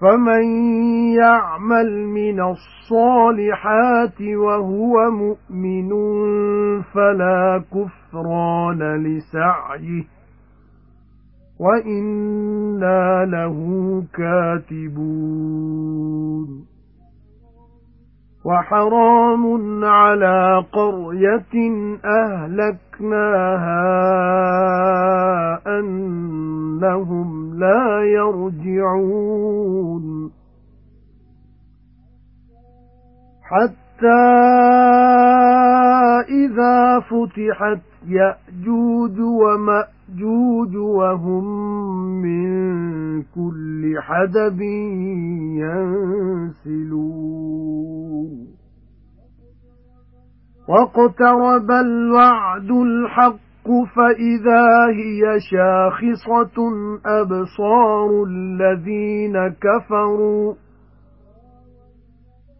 فَمَن يَعْمَلْ مِنَ الصَّالِحَاتِ وَهُوَ مُؤْمِنٌ فَلَا كُفْرَانَ لِسَعْيِهِ وَإِنَّا لَهُ كَاتِبُونَ وَحَرَامٌ عَلَى قَرْيَةٍ أَهْلَكْنَاهَا أَنَّهُمْ لَا يَرْجِعُونَ. حَتَّى إِذَا فُتِحَتْ يَأْجُوجُ وَمَأْجُوجُ وَهُمْ مِنْ كُلِّ حَدَبٍ يَنْسِلُونَ. وَاقْتَرَبَ الْوَعْدُ الْحَقُّ فَإِذَا هِيَ شَاخِصَةٌ أَبْصَارُ الَّذِينَ كَفَرُوا.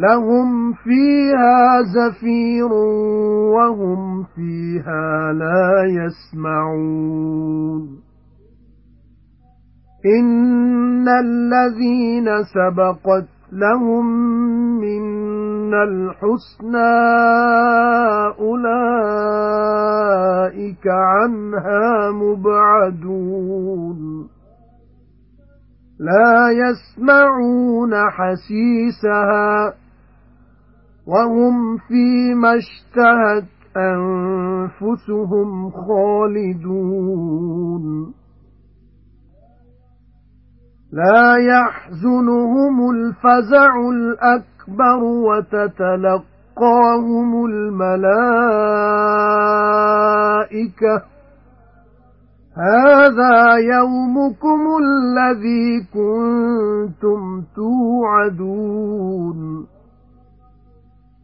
لَهُمْ فِيهَا زَفِيرٌ وَهُمْ فِيهَا لَا يَسْمَعُونَ. إِنَّ الَّذِينَ سَبَقَتْ لَهُم مِّنَّا الْحُسْنَى أُولَئِكَ عَنْهَا مُبْعَدُونَ. لَا يَسْمَعُونَ حَسِيسَهَا وَهُمْ فِيمَا اشْتَهَتْ أَنفُسُهُمْ خَالِدُونَ. لَا يَحْزُنُهُمُ الْفَزَعُ الْأَكْبَرُ وَتَتَلَقَّاهُمُ الْمَلَائِكَةُ. هَذَا يَوْمُكُمُ الَّذِي كُنتُمْ تُوعَدُونَ.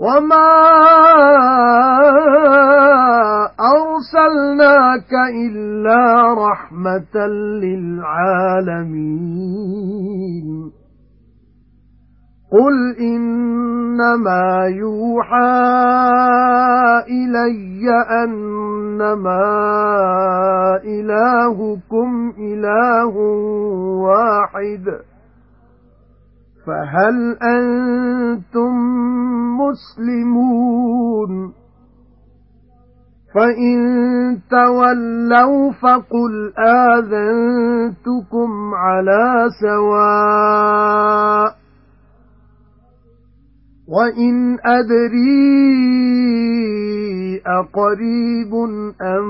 وَمَا أَرْسَلْنَاكَ إِلَّا رَحْمَةً لِلْعَالَمِينَ قُلْ إِنَّمَا يُوحَى إِلَيَّ أَنَّمَا إِلَٰهُكُمْ إِلَٰهٌ وَاحِدٌ فَهَلْ أَنْتُمْ مُسْلِمُونَ؟ فَإِن تَوَلَّوْا فَقُلْ آذَنتُكُمْ عَلَى سَوَاءٍ. وَإِنْ أَدْرِي أَقَرِيبٌ أَمْ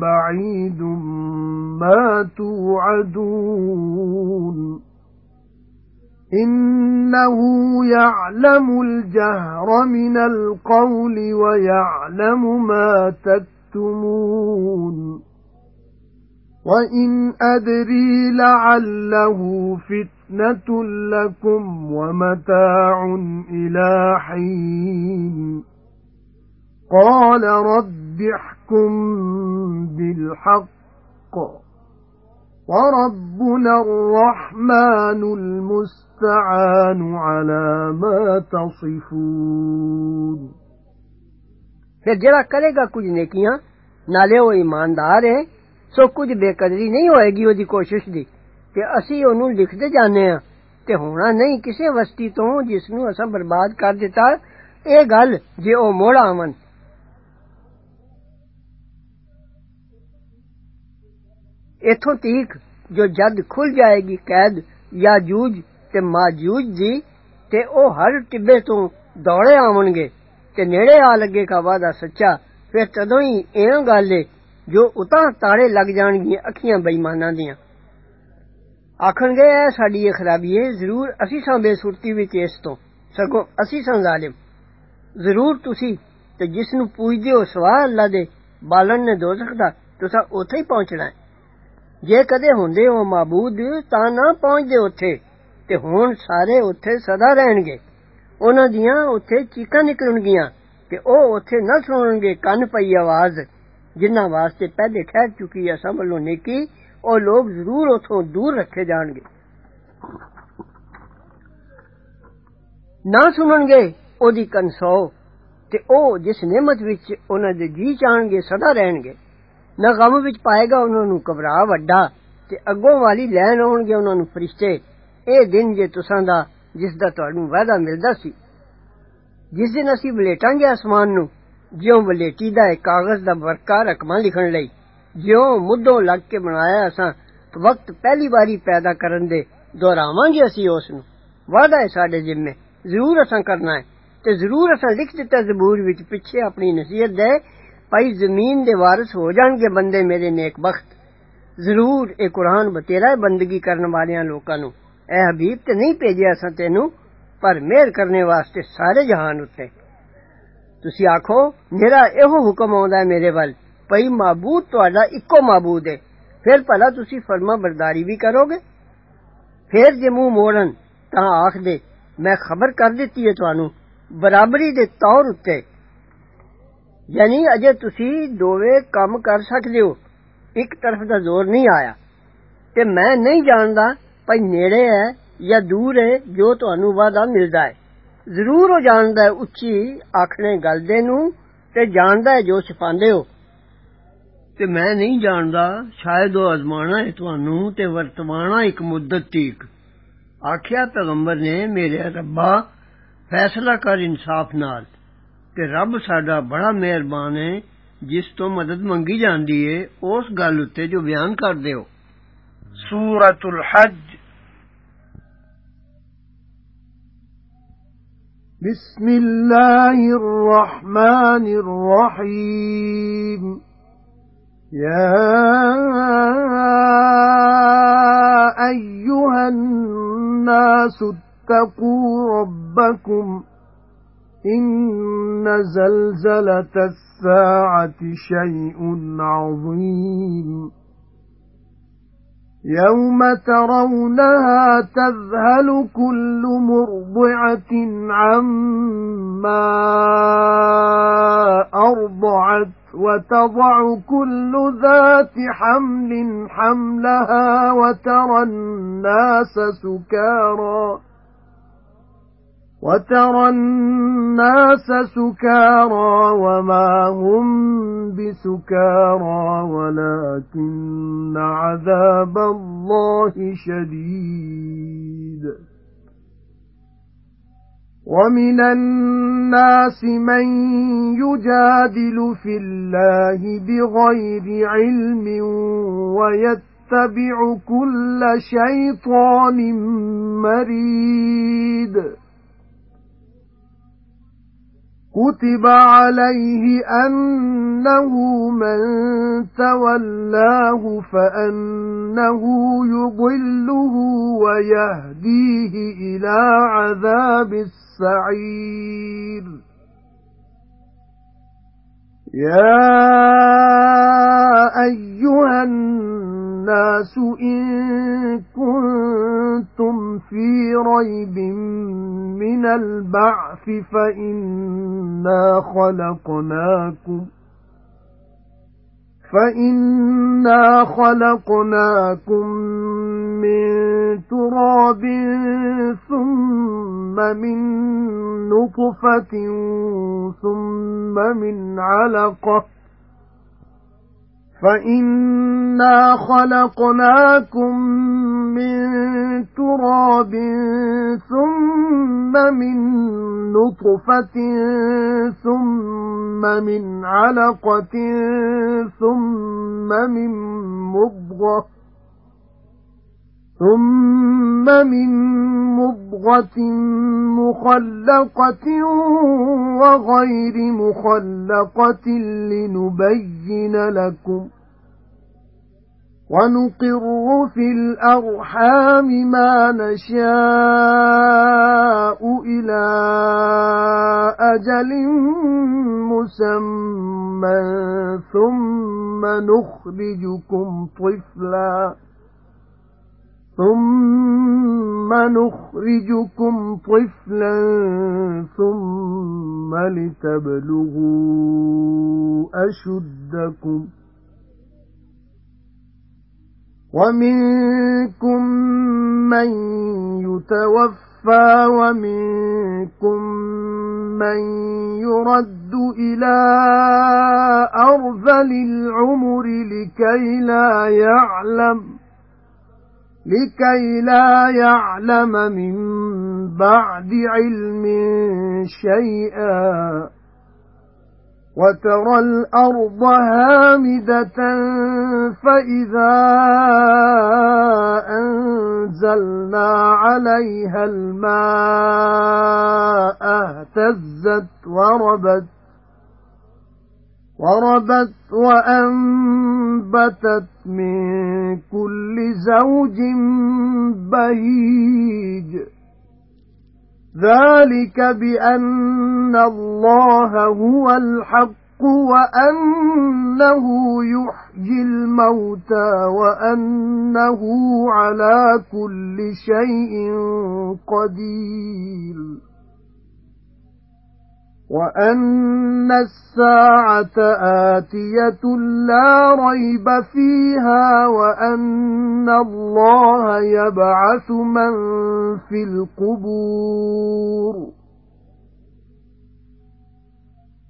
بَعِيدٌ مَا تُوعَدُونَ. إِنَّهُ يَعْلَمُ الْجَهْرَ مِنَ الْقَوْلِ وَيَعْلَمُ مَا تَكْتُمُونَ. وَإِنْ أَدْرِي لَعَلَّهُ فِتْنَةٌ لَكُمْ وَمَتَاعٌ إِلَى حِينٍ. قَالَ رَبِّ احْكُم بِالْحَقِّ. وَرَبُّنَا الرَّحْمَنُ الْمُسْتَعَانُ عَلَى مَا تَصِفُونَ۔ پھر جڑا کرے گا کچھ نیکیاں، نالے وہ ایماندار ہے، سو کچھ بے قدری نہیں ہوئے گی وہی کوشش دی کہ اسی اونوں لکھتے جانے ہاں تے ہونا نہیں، کسے وستی تو جس نو اساں برباد کر دیتا اے گل، جے او موڑا آون ਇਥੋਂ ਤੀਕ ਜੋ ਜਦ ਖੁੱਲ ਜਾਏਗੀ ਕੈਦ ਯਾਜੂਜ ਤੇ ਮਾਜੂਜ ਦੀ ਤੇ ਉਹ ਹਰ ਟਿੱਬੇ ਤੋਂ ਦੌੜੇ ਆਵਣਗੇ ਤੇ ਨੇੜੇ ਆ ਲੱਗੇਗਾ ਵਾਦਾ ਸੱਚਾ ਫਿਰ ਤਦੋਂ ਹੀ ਇਹ ਗੱਲ ਏ ਜੋ ਉਤਾਂ ਤਾੜੇ ਲੱਗ ਜਾਣਗੀਆਂ ਅੱਖੀਆਂ ਬੇਈਮਾਨਾਂ ਦੀਆਂ ਆਖਣਗੇ ਇਹ ਸਾਡੀ ਇਹ ਖਰਾਬੀ ਏ ਜ਼ਰੂਰ ਅਸੀਂ ਸਾਂ ਬੇਸੁਰਤੀ ਵਿੱਚ ਇਸ ਤੋਂ ਸਗੋਂ ਅਸੀਂ ਸਾਂ ਜ਼ਾਲਿਮ ਜ਼ਰੂਰ ਤੁਸੀਂ ਤੇ ਜਿਸ ਨੂੰ ਪੂਜਦੇ ਹੋ ਸਵਾ ਅੱਲਾ ਦੇ ਬਾਲਣ ਨੇ ਦੋਜ਼ਖ ਦਾ ਤੁਸੀਂ ਉੱਥੇ ਹੀ ਪਹੁੰਚਣਾ ਹੈ ਜੇ ਕਦੇ ਹੁੰਦੇ ਹੋ ਮਾਬੂਦ ਤਾਂ ਨਾ ਪਹੁੰਚਦੇ ਉੱਥੇ ਤੇ ਹੁਣ ਸਾਰੇ ਉੱਥੇ ਸਦਾ ਰਹਿਣਗੇ ਉਹਨਾਂ ਦੀਆਂ ਉੱਥੇ ਚੀਕਾਂ ਨਿਕਲਣਗੀਆਂ ਤੇ ਉਹ ਉੱਥੇ ਨਾ ਸੁਣਨਗੇ ਕੰਨ ਪਈ ਆਵਾਜ਼ ਜਿਨ੍ਹਾਂ ਵਾਸਤੇ ਪਹਿਲੇ ਠਹਿਰ ਚੁੱਕੀ ਹੈ ਸਭ ਵੱਲੋਂ ਨੇਕੀ ਉਹ ਲੋਕ ਜ਼ਰੂਰ ਉਥੋਂ ਦੂਰ ਰੱਖੇ ਜਾਣਗੇ ਨਾ ਸੁਣਨਗੇ ਉਹਦੀ ਕਨਸੋ ਤੇ ਉਹ ਜਿਸ ਨਿਮਤ ਵਿੱਚ ਉਹਨਾਂ ਦੇ ਜੀ ਚਾਣਗੇ ਸਦਾ ਰਹਿਣਗੇ ਨਾ ਗਮ ਵਿੱਚ ਪਾਏਗਾ ਉਹਨਾਂ ਨੂੰ ਘਬਰਾ ਵੱਡਾ ਤੇ ਅੱਗੋਂ ਵਾਲੀ ਲੈਣ ਆਉਣਗੇ ਉਹਨਾਂ ਨੂੰ ਫਰਿਸ਼ਤੇ ਇਹ ਦਿਨ ਜੇ ਤੁਸਾਂ ਦਾ ਜਿਸ ਦਾ ਤੁਹਾਨੂੰ ਵਾਅਦਾ ਮਿਲਦਾ ਸੀ ਜਿਸ ਦਿਨ ਅਸੀਂ ਬਲੇਟਾਂਗੇ ਅਸਮਾਨ ਨੂੰ ਜਿਉਂ ਬਲੇਟੀ ਦਾ ਇੱਕ ਕਾਗਜ਼ ਦਾ ਵਰਕਾ ਰਕਮਾਂ ਲਿਖਣ ਲਈ ਜਿਉਂ ਮੁੱਢੋਂ ਲੱਗ ਕੇ ਬਣਾਇਆ ਅਸਾਂ ਵਕਤ ਪਹਿਲੀ ਵਾਰੀ ਪੈਦਾ ਕਰਨ ਦੇ ਦੁਹਰਾਵਾਂਗੇ ਅਸੀਂ ਉਸ ਨੂੰ ਵਾਅਦਾ ਹੈ ਸਾਡੇ ਜ਼ਿੰਮੇ ਜ਼ਰੂਰ ਅਸਾਂ ਕਰਨਾ ਹੈ ਤੇ ਜ਼ਰੂਰ ਅਸਾਂ ਲਿਖ ਦਿੱਤਾ ਜ਼ਬੂਰ ਵਿੱਚ ਪਿੱਛੇ ਆਪਣੀ ਨਸੀਹਤ ਦੇ ਭਾਈ ਜ਼ਮੀਨ ਦੇ ਵਾਰਿਸ ਹੋ ਜਾਣਗੇ ਬੰਦੇ ਮੇਰੇ ਨੇਕ ਬਖਤ ਜ਼ਰੂਰ ਇਹ ਕੁਰਾਨ ਬਤੇਰਾ ਬੰਦਗੀ ਕਰਨ ਵਾਲਿਆਂ ਲੋਕਾਂ ਨੂੰ ਐ ਹਬੀਬ ਤੇ ਨਹੀਂ ਭੇਜਿਆ ਅਸਾਂ ਤੈਨੂੰ ਪਰ ਮਿਹਰ ਕਰਨੇ ਵਾਸਤੇ ਸਾਰੇ ਜਹਾਨ ਉੱਤੇ ਤੁਸੀਂ ਆਖੋ ਮੇਰਾ ਇਹੋ ਹੁਕਮ ਆਉਂਦਾ ਹੈ ਮੇਰੇ ਵੱਲ ਭਈ ਮਾਬੂਦ ਤੁਹਾਡਾ ਇੱਕੋ ਮਾਬੂਦ ਹੈ ਫਿਰ ਭਲਾ ਤੁਸੀਂ ਫਰਮਾ ਬਰਦਾਰੀ ਵੀ ਕਰੋਗੇ ਫਿਰ ਜੇ ਮੂੰਹ ਮੋੜਨ ਤਾਂ ਆਖ ਦੇ ਮੈਂ ਖਬਰ ਕਰ ਦਿੱਤੀ ਹੈ ਤੁਹਾਨੂੰ ਬਰਾਬਰੀ ਦੇ ਤੌਰ ਉੱਤੇ ਯਾਨੀ ਅਜੇ ਤੁਸੀਂ ਦੋਵੇਂ ਕੰਮ ਕਰ ਸਕਦੇ ਹੋ ਇੱਕ ਤਰਫ ਦਾ ਜ਼ੋਰ ਨਹੀਂ ਆਇਆ ਤੇ ਮੈਂ ਨਹੀਂ ਜਾਣਦਾ ਭਈ ਨੇੜੇ ਹੈ ਜਾਂ ਦੂਰ ਹੈ ਜੋ ਤੁਹਾਨੂੰ ਵਾਦਾ ਮਿਲਦਾ ਹੈ ਜ਼ਰੂਰ ਉਹ ਜਾਣਦਾ ਹੈ ਉੱਚੀ ਆਖਣੇ ਗੱਲ ਦੇ ਨੂੰ ਤੇ ਜਾਣਦਾ ਹੈ ਜੋ ਛਪਾਉਂਦੇ ਹੋ ਤੇ ਮੈਂ ਨਹੀਂ ਜਾਣਦਾ ਸ਼ਾਇਦ ਉਹ ਅਜ਼ਮਾਣਾ ਹੈ ਤੁਹਾਨੂੰ ਤੇ ਵਰਤਮਾਨਾ ਇੱਕ ਮੁੱਦਤ ਤੀਕ ਆਖਿਆ ਪੈਗੰਬਰ ਨੇ ਮੇਰੇ ਰੱਬਾ ਫੈਸਲਾ ਕਰ ਇਨਸਾਫ ਨਾਲ تے رب سڈا بڑا مہربان ہے، جس تو مدد منگی جاندی ہے، اس گل اتے جو بیان کر دیو۔ سورۃ الحج۔ بسم الله الرحمن الرحيم يا ايها الناس اتقوا إن زلزلة الساعة شيء عظيم يَوْمَ تَرَوْنَهَا تَذْهَلُ كُلُّ مُرْضِعَةٍ عَمَّا أَرْضَعَتْ وَتَضَعُ كُلُّ ذَاتِ حَمْلٍ حَمْلَهَا وَتَرَى النَّاسَ سُكَارَى وَتَرَى النَّاسَ سُكَارَى وَمَا هُمْ بِسُكَارَى وَلَكِنَّ عَذَابَ اللَّهِ شَدِيدٌ. وَمِنَ النَّاسِ مَن يُجَادِلُ فِي اللَّهِ بِغَيْرِ عِلْمٍ وَيَتَّبِعُ كُلَّ شَيْطَانٍ مَّرِيدٍ. كُتِبَ عَلَيْهِ أَنَّهُ مَن تَوَلَّاهُ فَأَنَّهُ يُضِلُّهُ وَيَهْدِيهِ إِلَى عَذَابِ السَّعِيرِ يَا أَيُّهَا النَّاسُ إِن كُنتُمْ فِي رَيْبٍ مِّنَ الْبَعْثِ فَإِنَّا خَلَقْنَاكُمْ فَإِنَّا خَلَقْنَاكُم مِّن تُرَابٍ ثُمَّ مِن نُّطْفَةٍ ثُمَّ مِنْ عَلَقَةٍ فَإِنَّا خَلَقْنَاكُم مِّن تُرَابٍ ثُمَّ مِن نُّطْفَةٍ ثُمَّ مِنْ عَلَقَةٍ ثُمَّ مِن مُّضْغَةٍ ثُمَّ مِن مُّضْغَةٍ مُّخَلَّقَةٍ وَغَيْرِ مُخَلَّقَةٍ لِنُبَيِّنَ لَكُمْ وَنُقِرُّ فِي الْأَرْحَامِ مَا نَشَاءُ إِلَى أَجَلٍ مُّسَمًّى ثُمَّ نُخْرِجُكُمْ طِفْلًا ثُمَّ نُخْرِجُكُمْ طِفْلًا ثُمَّ لِتَبْلُغُوا أَشُدَّكُمْ وَمِنكُم مَّن يُتَوَفَّى وَمِنكُم مَّن يُرَدُّ إِلَى أَرْذَلِ الْعُمُرِ لِكَي لَا يَعْلَمَ لِكَي لَا يَعْلَمَ مِن بَعْدِ عِلْمٍ شَيْئًا. وَتَرَى الْأَرْضَ هَامِدَةً فَإِذَا أَنزَلْنَا عَلَيْهَا الْمَاءَ اهْتَزَّتْ وَرَبَتْ وَرَبَتْ وَأَنبَتَتْ مِن كُلِّ زَوْجٍ بَهِيجٍ ذَلِكَ بِأَنَّ اللَّهَ هُوَ الْحَقُّ وَأَنَّهُ يُحْيِي الْمَوْتَى وَأَنَّهُ عَلَى كُلِّ شَيْءٍ قَدِيرٌ وَأَنَّ السَّاعَةَ آتِيَةٌ لَا رَيْبَ فِيهَا وَأَنَّ اللَّهَ يَبْعَثُ مَن فِي الْقُبُورِ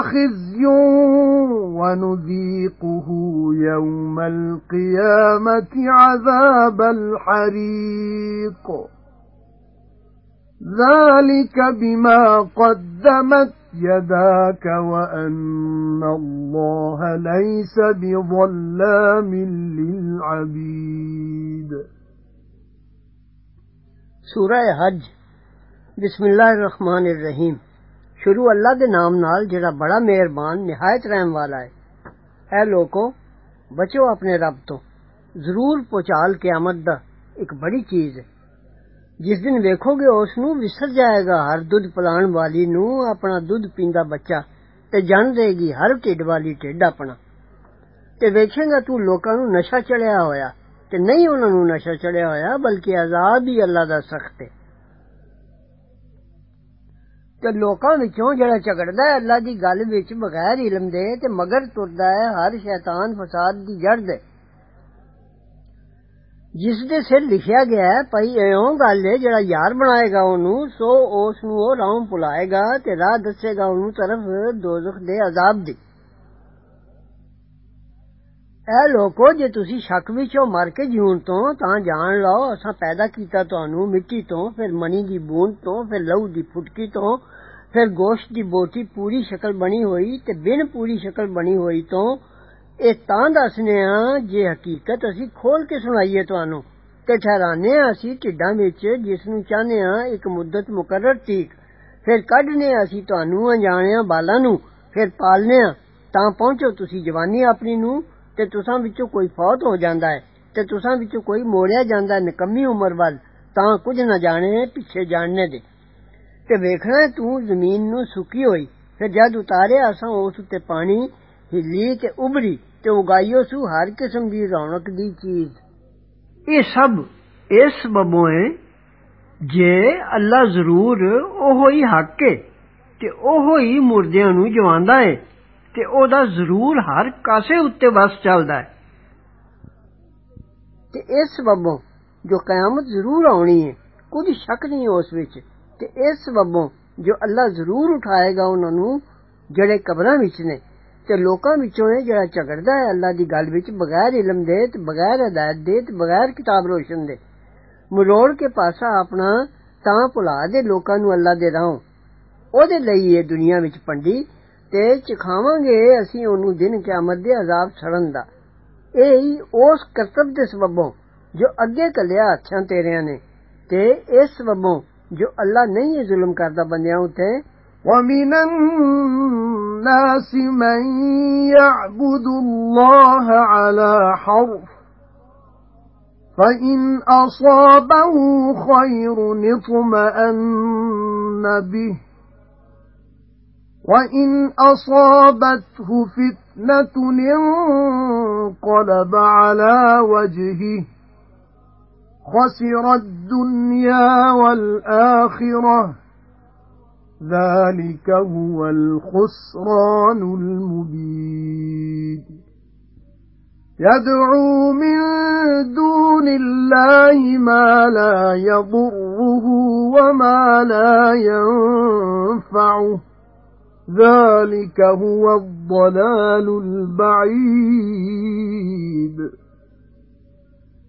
خِزْيٌ وَنُذِيقُهُ يَوْمَ الْقِيَامَةِ عَذَابَ الْحَرِيقِ. ذَلِكَ بِمَا قَدَّمَتْ يَدَاكَ وَأَنَّ اللَّهَ لَيْسَ بِظَلَّامٍ لِلْعَبِيدِ. سورہ حج. بسم اللہ الرحمن الرحیم شروع اللہ دے نام نال جڑا بڑا مہربان، نہایت رحم والا ہے۔ اے لوکو بچو اپنے رب تو۔ ضرور پہنچال قیامت دا ایک بڑی چیز ہے۔ جس دن ویکھو گے اس نو وسر جائے گا، ہر دودھ پلان والی نو اپنا دودھ پیندا بچہ تے جان دے گی، ہر ٹھڈ والی ٹھڈ اپنا۔ تے ویکھے گا تو لوکاں نو نشہ چڑھیا ہویا۔ تے نہیں انہاں نو نشہ چڑھیا ہویا، بلکہ عذاب ہی اللہ دا سخت ہے۔ تے لوکاں وچوں جڑا جھگڑدا ہے اللہ دی گل وچ بغیر علم دے تے مگر ٹردا ہے ہر شیطان فساد دی جڑ دے جس دے سر لکھیا گیا ہے پئی ایوں گل ہے جڑا یار بنائے گا اونوں سو اس نو أو راہ پلائے گا تے راہ دسے گا اونوں طرف دوزخ دے عذاب دی اے لوکو جے تسی شک وچوں مر کے جیون تو تاں جان لو اساں پیدا کیتا تانوں مٹی تو پھر منی دی بوند تو پھر لہو ਫਿਰ ਗੋਸ਼ਟ ਦੀ ਬੋਟੀ ਪੂਰੀ ਸ਼ਕਲ ਬਣੀ ਹੋਈ ਤੇ ਬਿਨ ਪੂਰੀ ਸ਼ਕਲ ਬਣੀ ਹੋਈ ਤੋਂ ਇਹ ਤਾਂ ਦੱਸਨੇ ਆ ਜੇ ਹਕੀਕਤ ਅਸੀਂ ਖੋਲ ਕੇ ਸੁਣਾਈਏ ਤੁਹਾਨੂੰ ਤੇ ਠਹਿਰਾਨੇ ਆ ਅਸੀਂ ਢਿੱਡਾਂ ਵਿੱਚ ਜਿਸ ਨੂੰ ਚਾਹਨੇ ਆ ਇੱਕ ਮੁੱਦਤ ਮੁਕਰਰ ਤੀਕ ਫਿਰ ਕੱਢਨੇ ਆ ਅਸੀਂ ਤੁਹਾਨੂੰ ਅਣਜਾਣਿਆਂ ਬਾਲਾਂ ਨੂੰ ਫਿਰ ਪਾਲਨੇ ਆ ਤਾਂ ਪਹੁੰਚੋ ਤੁਸੀਂ ਜਵਾਨੀ ਆਪਣੀ ਨੂੰ ਤੇ ਤੁਸਾਂ ਵਿੱਚੋਂ ਕੋਈ ਫੌਤ ਹੋ ਜਾਂਦਾ ਹੈ ਤੇ ਤੁਸਾਂ ਵਿੱਚੋਂ ਕੋਈ ਮੋੜਿਆ ਜਾਂਦਾ ਨਿਕੰਮੀ ਉਮਰ ਵੱਲ ਤਾਂ ਕੁਝ ਨਾ ਜਾਣੇ ਪਿੱਛੇ ਜਾਣਨੇ ਦੇ ਤੇ ਵੇਖਣਾ ਤੂੰ ਜ਼ਮੀਨ ਨੂੰ ਸੁੱਕੀ ਹੋਈ ਫਿਰ ਜਦ ਉਤਾਰਿਆ ਅਸਾਂ ਉਸ ਉੱਤੇ ਪਾਣੀ ਹਿੱਲੀ ਤੇ ਉਭਰੀ ਤੇ ਉਗਾਈਓ ਸੂ ਹਰ ਕਿਸਮ ਦੀ ਰੌਣਕ ਦੀ ਚੀਜ਼ ਇਹ ਸਭ ਇਸ ਸਬਬੋਂ ਹੈ ਜੇ ਅੱਲਾ ਜ਼ਰੂਰ ਉਹੋ ਹੀ ਹੱਕ ਹੈ ਤੇ ਉਹੋ ਹੀ ਮੁਰਦਿਆਂ ਨੂੰ ਜਵਾਂਦਾ ਹੈ ਤੇ ਉਹਦਾ ਜ਼ਰੂਰ ਹਰ ਕਾਸੇ ਉੱਤੇ ਵਸ ਚੱਲਦਾ ਹੈ ਤੇ ਇਸ ਸਬਬੋਂ ਜੋ ਕਿਆਮਤ ਜ਼ਰੂਰ ਆਉਣੀ ਹੈ ਕੋਈ ਸ਼ੱਕ ਨਹੀਂ ਉਸ ਵਿੱਚ ਤੇ ਇਸ ਸਬਬੋਂ ਜੋ ਅੱਲਾ ਜ਼ਰੂਰ ਉਠਾਏਗਾ ਉਹਨਾਂ ਨੂੰ ਜਿਹੜੇ ਕਬਰਾਂ ਵਿੱਚ ਨੇ ਤੇ ਲੋਕਾਂ ਵਿੱਚੋਂ ਹੈ ਜਿਹੜਾ ਝਗੜਦਾ ਹੈ ਅੱਲਾ ਦੀ ਗੱਲ ਵਿੱਚ ਬਗੈਰ ਇਲਮ ਦੇ ਤੇ ਬਗੈਰ ਹਦਾਇਤ ਦੇ ਤੇ ਬਗੈਰ ਕਿਤਾਬ ਰੋਸ਼ਨ ਦੇ ਮਰੋੜ ਕੇ ਪਾਸਾ ਆਪਣਾ ਤਾਂ ਭੁਲਾ ਦੇ ਲੋਕਾਂ ਨੂੰ ਅੱਲਾ ਦੇ ਰਾਹ ਉਹਦੇ ਲਈ ਇਹ ਦੁਨੀਆ ਵਿੱਚ ਪੰਡੀ ਤੇ ਚਖਾਵਾਂਗੇ ਅਸੀਂ ਉਹਨੂੰ ਦਿਨ ਕਿਆਮਤ ਦੇ ਅਜ਼ਾਬ ਛੜਨ ਦਾ ਇਹ ਹੀ ਉਸ ਕਰਤੱਵ ਦੇ ਸਬਬੋਂ ਜੋ ਅੱਗੇ ਕੱਲਿਆ ਅੱਛਾਂ ਤੇਰਿਆਂ ਨੇ ਤੇ ਇਸ ਸਬਬੋਂ جو اللہ نہیں ہے ظلم کرتا بندیاں تے ومن الناس من يعبد الله على حرف فإن أصابه خير اطمأن به وَإِنْ أَصَابَتْهُ فِتْنَةٌ انقَلَبَ عَلَى وَجْهِهِ خَسِرَ الدُّنْيَا وَالْآخِرَةَ. ذَلِكَ هُوَ الْخُسْرَانُ الْمُبِينُ. يَدْعُو مِن دُونِ اللَّهِ مَا لَا يَضُرُّهُ وَمَا لَا يَنفَعُهُ. ذَلِكَ هُوَ الضَّلَالُ الْبَعِيدُ.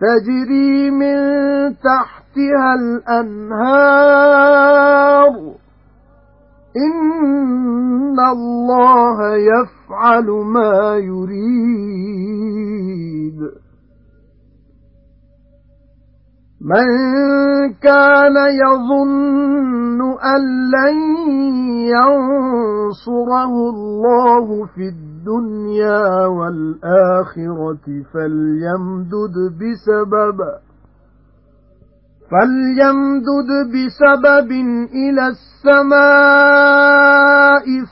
تَجْرِي مِن تَحْتِهَا الْأَنْهَارُ. إِنَّ اللَّهَ يَفْعَلُ مَا يُرِيدُ. مَن كَانَ يَظُنُّ أَن لَّن يَنصُرَهُ اللَّهُ فِي الدُّنْيَا وَالْآخِرَةِ فَلْيَمْدُدْ بِسَبَبٍ فَلْيَمْدُدْ بِسَبَبٍ إِلَى السَّمَاءِ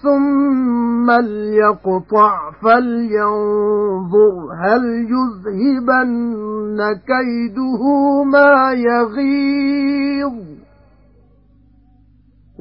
ثُمَّ لْيَقْطَعْ فَلْيَنظُرْ هَلْ يُذْهِبَنَّ كَيْدُهُ مَا يَغِيظُ.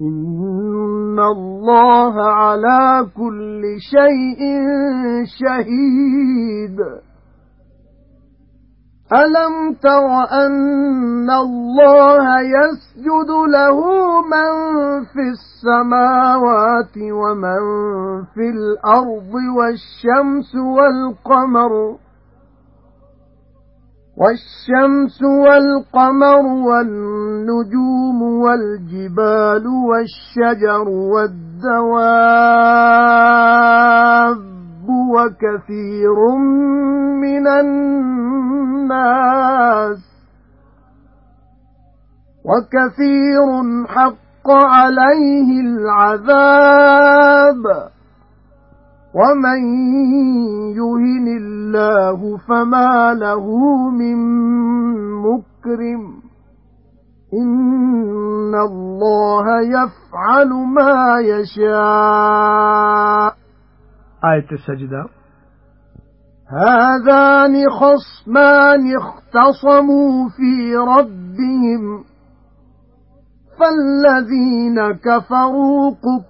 إِنَّ اللَّهَ عَلَى كُلِّ شَيْءٍ شَهِيدٌ. أَلَمْ تَرَ أَنَّ اللَّهَ يَسْجُدُ لَهُ مَن فِي السَّمَاوَاتِ وَمَن فِي الْأَرْضِ وَالشَّمْسُ وَالْقَمَرُ وَالشَّمْسُ وَالْقَمَرُ وَالنُّجُومُ وَالْجِبَالُ وَالشَّجَرُ وَالدَّوَابُّ وَكَثِيرٌ مِنَ النَّاسِ وَكَثِيرٌ حَقَّ عَلَيْهِ الْعَذَابُ وَمَن يُهِنِ اللَّهُ فَمَا لَهُ مِن مُّكْرِمٍ إِنَّ اللَّهَ يَفْعَلُ مَا يَشَاءُ آية السجدة. هَذَانِ خَصْمَانِ اخْتَصَمُوا فِي رَبِّهِمْ فَالَّذِينَ كَفَرُوا قُطِّعَتْ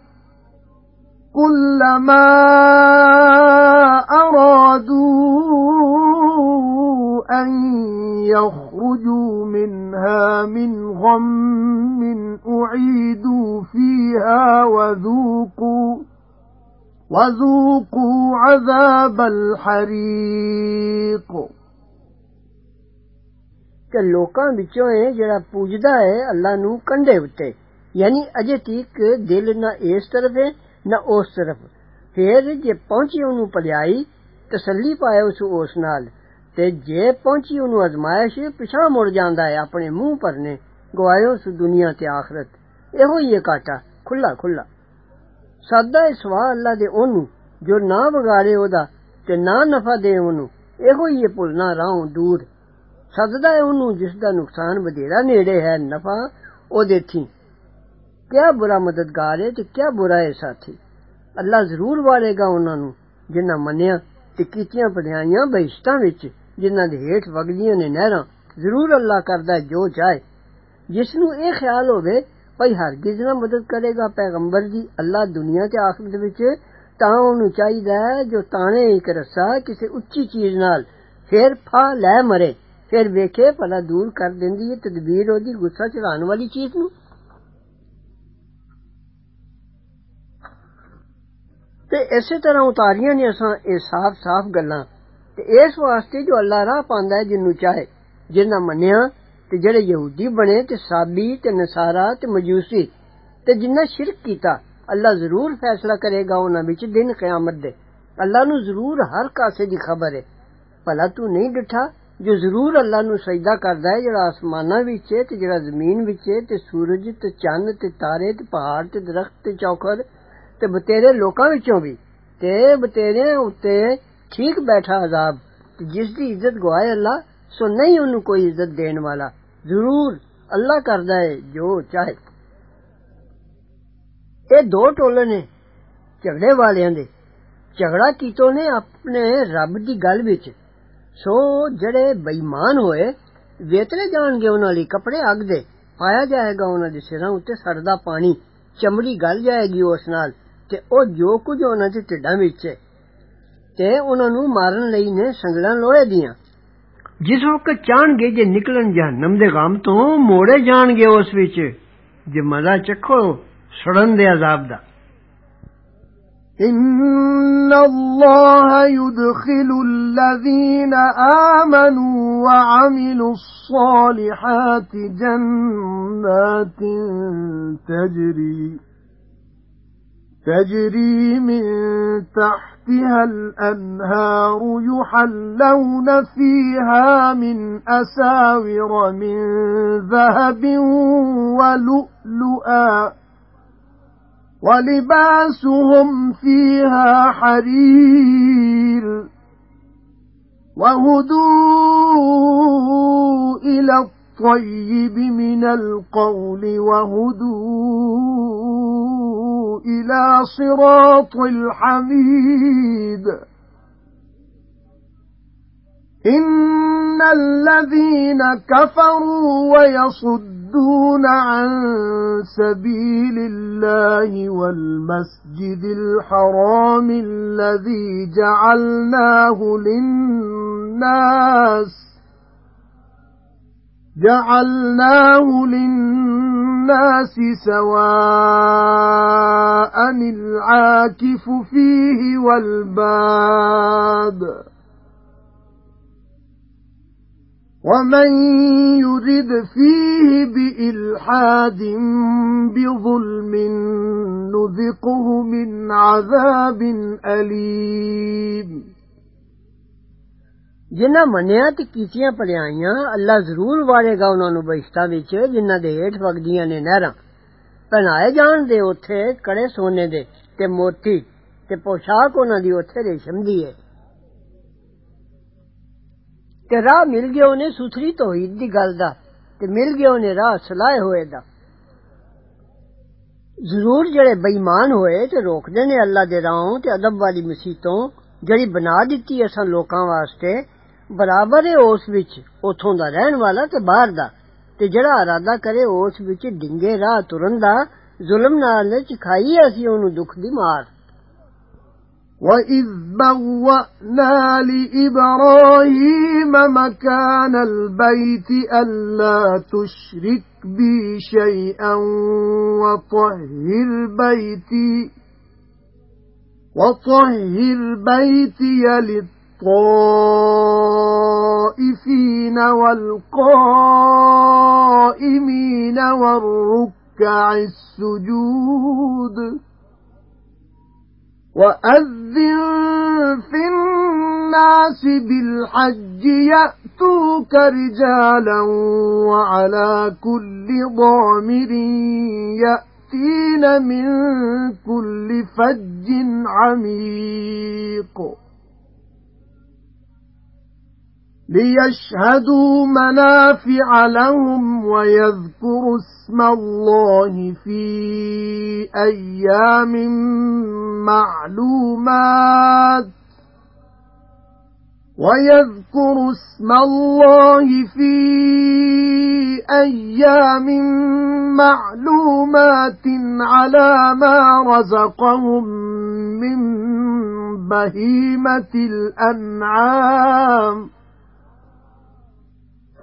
كُلَّمَا أَرَادُوا أَن يَخْرُجُوا مِنْهَا مِنْ غَمٍّ أُعِيدُوا فِيهَا وَذُوقُوا وَذُوقُوا عَذَابَ الْحَرِيقِ ਕਿ ਲੋਕਾਂ ਵਿੱਚੋਂ ਹੈ ਜਿਹੜਾ ਪੂਜਦਾ ਹੈ ਅੱਲਾ ਨੂੰ ਕੰਡੇ ਉੱਤੇ ਯਾਨੀ ਅਜੇ ਤੀਕ ਦਿਲ ਨਾ ਇਸ ਤਰਫ ਹੈ ਨਾ ਉਸ ਤਰਫ ਫਿਰ ਜੇ ਪਹੁੰਚੀ ਉਹਨੂੰ ਭਲਾਈ ਤਸੱਲੀ ਪਾਏ ਉਸ ਉਸ ਨਾਲ ਤੇ ਜੇ ਪਹੁੰਚੀ ਉਹਨੂੰ ਅਜ਼ਮਾਇਸ਼ ਪਿਛਾ ਮੁੜ ਜਾਂਦਾ ਹੈ ਆਪਣੇ ਮੂੰਹ ਭਰਨੇ ਗਵਾਇਓ ਉਸ ਦੁਨੀਆ ਤੇ ਆਖਰਤ ਇਹੋ ਹੀ ਹੈ ਕਾਟਾ ਖੁੱਲਾ ਖੁੱਲਾ ਸਾਦਾ ਸਵਾ ਅੱਲਾ ਦੇ ਉਹਨੂੰ ਜੋ ਨਾ ਵਿਗਾੜੇ ਉਹਦਾ ਤੇ ਨਾ ਨਫਾ ਦੇ ਉਹਨੂੰ ਇਹੋ ਹੀ ਹੈ ਭੁੱਲਣਾ ਰਾਹੋਂ ਦੂਰ ਸਦਦਾ ਹੈ ਉਹਨੂੰ ਜਿਸ ਦਾ ਨੁਕਸਾਨ ਵਧੇਰਾ ਨੇੜੇ ਹੈ ਨਫਾ ਉਹਦੇ ਥੀ ਕਿਆ ਬੁਰਾ ਮਦਦਗਾਰ ਹੈ ਤੇ ਕਿਆ ਬੁਰਾ ਹੈ ਸਾਥੀ ਅੱਲਾ ਜ਼ਰੂਰ ਵਾਲੇਗਾ ਉਹਨਾਂ ਨੂੰ ਜਿਨ੍ਹਾਂ ਮੰਨਿਆ ਤੇ ਕੀਤੀਆਂ ਪੜਿਆਈਆਂ ਬਹਿਸ਼ਤਾਂ ਵਿੱਚ ਜਿਨ੍ਹਾਂ ਦੇ ਹੇਠ ਵਗਦੀਆਂ ਨੇ ਨਹਿਰਾਂ ਜ਼ਰੂਰ ਅੱਲਾ ਕਰਦਾ ਜੋ ਚਾਹੇ ਜਿਸ ਨੂੰ ਇਹ ਖਿਆਲ ਹੋਵੇ ਭਈ ਹਰਗਿਜ਼ ਨਾ ਮਦਦ ਕਰੇਗਾ ਪੈਗੰਬਰ ਦੀ ਅੱਲਾ ਦੁਨੀਆ ਤੇ ਆਖਰਤ ਵਿੱਚ ਤਾਂ ਉਹਨੂੰ ਚਾਹੀਦਾ ਹੈ ਜੋ ਤਾਣੇ ਇੱਕ ਰੱਸਾ ਕਿਸੇ ਉੱਚੀ ਚੀਜ਼ ਨਾਲ ਫੇਰ ਫਾ ਲੈ ਮਰੇ ਫਿਰ ਵੇਖੇ ਭਲਾ ਦੂਰ ਕਰ ਦਿੰਦੀ ਹੈ ਤਦਬੀਰ ਉਹਦੀ ਗੁੱਸਾ ਚੜਾਉਣ ਵਾਲੀ ਚੀਜ਼ ਨੂੰ تے اسی طرح اتاریاں نے اساں اے صاف صاف گلاں۔ تے اس واسطے جو اللہ راہ پاندا ہے، جنوں چاہے، جنہاں منیا تے جڑے یہودی بنے، تے صابی، تے نصارا تے مجوسی، تے جنہاں شرک کیتا، اللہ ضرور فیصلہ کرے گا انہاں وچ دن قیامت دے۔ اللہ نو ضرور ہر کاسے دی خبر ہے۔ بھلا تو نہیں ڈٹھا، جو ضرور اللہ نو سجدہ کردا ہے، جڑا آسماناں وچ ہے، تے جڑا زمین وچ ہے، تے سورج، تے چاند، تے تارے، تے پہاڑ، تے درخت، تے چوکر ਤੇ ਬਤੇਰੇ ਲੋਕਾਂ ਵਿੱਚੋਂ ਵੀ ਤੇ ਬਤੇਰੇ ਉੱਤੇ ਠੀਕ ਬੈਠਾ ਅਜ਼ਾਬ ਤੇ ਜਿਸ ਦੀ ਇੱਜ਼ਤ ਗਵਾਏ ਅੱਲਾ ਸੋ ਨਹੀਂ ਉਹਨੂੰ ਕੋਈ ਇੱਜ਼ਤ ਦੇਣ ਵਾਲਾ ਜ਼ਰੂਰ ਅੱਲਾ ਕਰਦਾ ਹੈ ਜੋ ਚਾਹੇ ਇਹ ਦੋ ਟੋਲੇ ਨੇ ਝਗੜੇ ਵਾਲਿਆਂ ਦੇ ਝਗੜਾ ਕੀਤੋ ਨੇ ਆਪਣੇ ਰੱਬ ਦੀ ਗੱਲ ਵਿੱਚ ਸੋ ਜਿਹੜੇ ਬੇਈਮਾਨ ਹੋਏ ਵੇਤਲੇ ਜਾਣਗੇ ਉਹਨਾਂ ਲਈ ਕੱਪੜੇ ਅੱਗ ਦੇ ਪਾਇਆ ਜਾਏਗਾ ਉਹਨਾਂ ਦੇ ਸਿਰਾਂ ਉੱਤੇ ਸੜਦਾ ਪਾਣੀ ਚਮੜੀ ਗਲ ਜਾਏਗੀ ਉਸ ਨਾਲ ਤੇ ਉਹ ਜੋ ਕੁਝ ਉਹਨਾਂ ਦੇ ਢਿੱਡਾਂ ਵਿੱਚ ਹੈ ਤੇ ਉਹਨਾਂ ਨੂੰ ਮਾਰਨ ਲਈ ਨੇ ਸੰਗਲਾਂ ਲੋਹੇ ਦੀਆਂ ਜਿਸ ਵਕਤ ਚਾਹਣਗੇ ਜੇ ਨਿਕਲਣ ਜਹਨਮ ਦੇ ਗਮ ਤੋਂ ਮੋੜੇ ਜਾਣਗੇ ਉਸ ਵਿੱਚ ਜੇ ਮਜ਼ਾ ਚੱਖੋ ਸੜਨ ਦੇ ਅਜ਼ਾਬ ਦਾ إِنَّ اللَّهَ يُدْخِلُ الَّذِينَ آمَنُوا وَعَمِلُوا الصَّالِحَاتِ جَنَّاتٍ تَجْرِي تَجْرِي مِن تَحْتِهَا الْأَنْهَارُ يُحَلَّوْنَ فِيهَا مِنْ أَسَاوِرَ مِن ذَهَبٍ وَلُؤْلُؤًا وَلِبَاسُهُمْ فِيهَا حَرِيرٌ وَهُدُوا إِلَى الطَّيِّبِ مِنَ الْقَوْلِ وَهُدُوا إِلَى صِرَاطِ الْحَمِيدِ. إِنَّ الَّذِينَ كَفَرُوا وَيَصُدُّونَ عَن سَبِيلِ اللَّهِ وَالْمَسْجِدِ الْحَرَامِ الَّذِي جَعَلْنَاهُ لِلنَّاسِ جَعَلْنَاهُ لِلنَّاسِ النَّاسِ سَوَاءً الْعَاكِفُ فِيهِ وَالْبَادِ. وَمَن يُرِدْ فِيهِ بِإِلْحَادٍ بِظُلْمٍ نُذِقْهُ مِنْ عَذَابٍ أَلِيمٍ. ਜਿਨ੍ਹਾਂ ਮੰਨਿਆ ਤੇ ਕੀਤੀਆਂ ਭਲਾਈਆਂ ਅੱਲਾ ਜ਼ਰੂਰ ਵਾਰੇਗਾ ਉਹਨਾਂ ਨੂੰ ਬਹਿਸ਼ਤਾਂ ਵਿੱਚ ਜਿਨ੍ਹਾਂ ਦੇ ਹੇਠ ਵਗਦੀਆਂ ਨੇ ਨਹਿਰਾਂ ਪਹਿਨਾਏ ਜਾਣ ਦੇ ਉੱਥੇ ਕੜੇ ਸੋਨੇ ਦੇ ਤੇ ਮੋਤੀ ਤੇ ਪੋਸ਼ਾਕ ਉਹਨਾਂ ਦੀ ਉੱਥੇ ਰੇਸ਼ਮ ਦੀ ਹੈ ਤੇ ਰਾਹ ਮਿਲ ਗਿਆ ਉਹਨੇ ਸੁਥਰੀ ਤੋਹੀਦ ਦੀ ਗੱਲ ਦਾ ਤੇ ਮਿਲ ਗਿਆ ਉਹਨੇ ਰਾਹ ਸਲਾਹ ਹੋਏ ਦਾ ਜ਼ਰੂਰ ਜਿਹੜੇ ਬੇਈਮਾਨ ਹੋਏ ਤੇ ਰੋਕਦੇ ਨੇ ਅੱਲਾ ਦੇ ਰਾਹੋਂ ਤੇ ਅਦਬ ਵਾਲੀ ਮਸੀਤੋਂ ਜਿਹੜੀ ਬਣਾ ਦਿੱਤੀ ਅਸਾਂ ਲੋਕਾਂ ਵਾਸਤੇ ਬਰਾਬਰ ਹੈ ਉਸ ਵਿੱਚ ਉਥੋਂ ਦਾ ਰਹਿਣ ਵਾਲਾ ਤੇ ਬਾਹਰ ਦਾ ਤੇ ਜਿਹੜਾ ਇਰਾਦਾ ਕਰੇ ਉਸ ਵਿੱਚ ਡਿੰਗੇ ਰਾਹ ਤੁਰਨ ਦਾ ਜ਼ੁਲਮ ਨਾਲ ਚਖਾਈ ਅਸੀਂ ਉਹਨੂੰ ਦੁੱਖ ਦੀ ਮਾਰ وَإِذْ بَوَّأْنَا لِإِبْرَاهِيمَ مَكَانَ الْبَيْتِ أَلَّا تُشْرِكْ بِي شَيْئًا وَطَهِّرْ بَيْتِي وَطَهِّرْ بَيْتِيَ لِلطَّائِفِينَ وَالْقَائِمِينَ وَالرُّكَّعِ السُّجُودِ وَأَذِّن فِي النَّاسِ بِالْحَجِّ يَأْتُوكَ رِجَالًا وَعَلَى كُلِّ ضَامِرٍ يَأْتِينَ مِن كُلِّ فَجٍّ عَمِيقٍ لِيَشْهَدُوا مَنَافِعَ لَهُمْ وَيَذْكُرُوا اسْمَ اللَّهِ فِي أَيَّامٍ مَّعْلُومَاتٍ وَيَذْكُرُوا اسْمَ اللَّهِ فِي أَيَّامٍ مَّعْلُومَاتٍ عَلَى مَا رَزَقَهُم مِّن بَهِيمَةِ الْأَنْعَامِ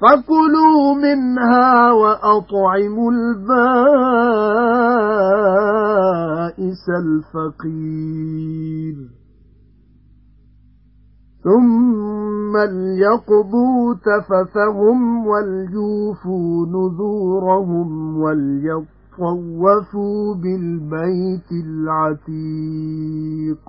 فَكُلُوا مِنْهَا وَأَطْعِمُوا الْبَائِسَ الْفَقِيرَ. ثُمَّ لْيَقْضُوا تَفَثَهُمْ وَلْيُوفُوا نُذُورَهُمْ وَلْيَطَّوَّفُوا بِالْبَيْتِ الْعَتِيقِ.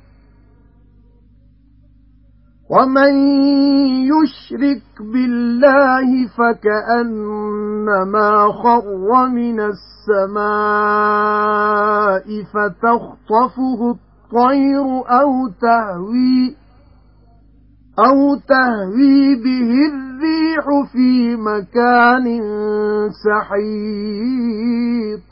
وَمَن يُشْرِكْ بِاللَّهِ فَكَأَنَّمَا خَرَّ مِنَ السَّمَاءِ فَتَخْطَفُهُ الطَّيْرُ أَوْ تَهْوِي أَوْ تَهْوِي بِهِ الرِّيحُ فِي مَكَانٍ سَحِيقٍ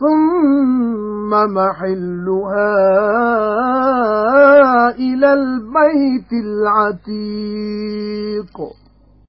ثُمَّ مَحِلُّهَا إِلَى الْبَيْتِ الْعَتِيقِ.